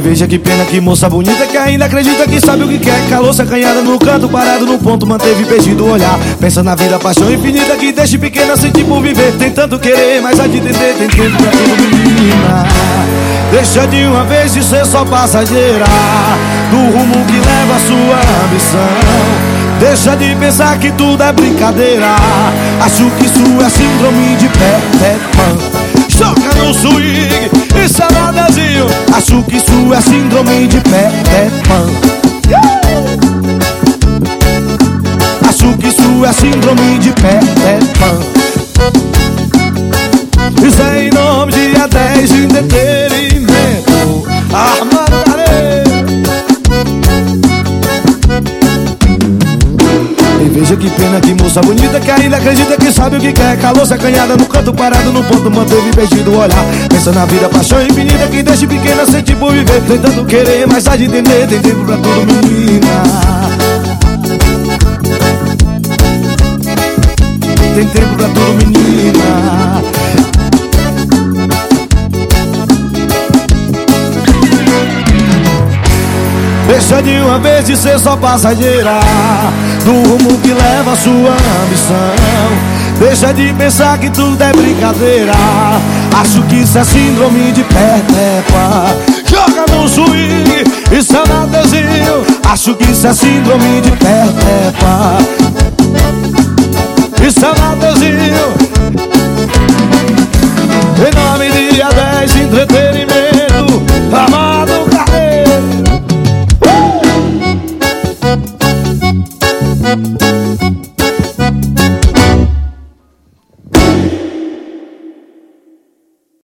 Veja que pena que moça bonita que ainda acredita que sabe o que quer. Calou-se acanhada no canto, parado no ponto, manteve perdido o olhar. Pensa na vida, paixão infinita que deixe pequena sentir por viver. Tem tanto querer, mas a de entender tem tempo pra tudo menina. Deixa de uma vez de ser só passageira. Do rumo que leva a sua ambição. Deixa de pensar que tudo é brincadeira. Acho que isso é síndrome de Peter Pan Choca no swing e saladazinho Acho que isso é síndrome de Peter Pan. Acho que isso é síndrome de Peter Pan. Isso é em nome de A10 de entretenimento veja que pena que moça bonita que ainda acredita que sabe o que quer. Calou-se acanhada no canto parado no ponto Manteve perdido o olhar. Pensa na vida, paixão infinita que deixa pequena sente por viver. Tentando querer, mas há de entender Tem tempo pra tudo menina. Tem tempo pra tudo menina Deixa de uma vez de ser só passageira. Do rumo que leva a sua ambição. Deixa de pensar que tudo é brincadeira. Acho que isso é síndrome de Peter Joga no swing, isso é nadezinho Acho que isso é síndrome de é up.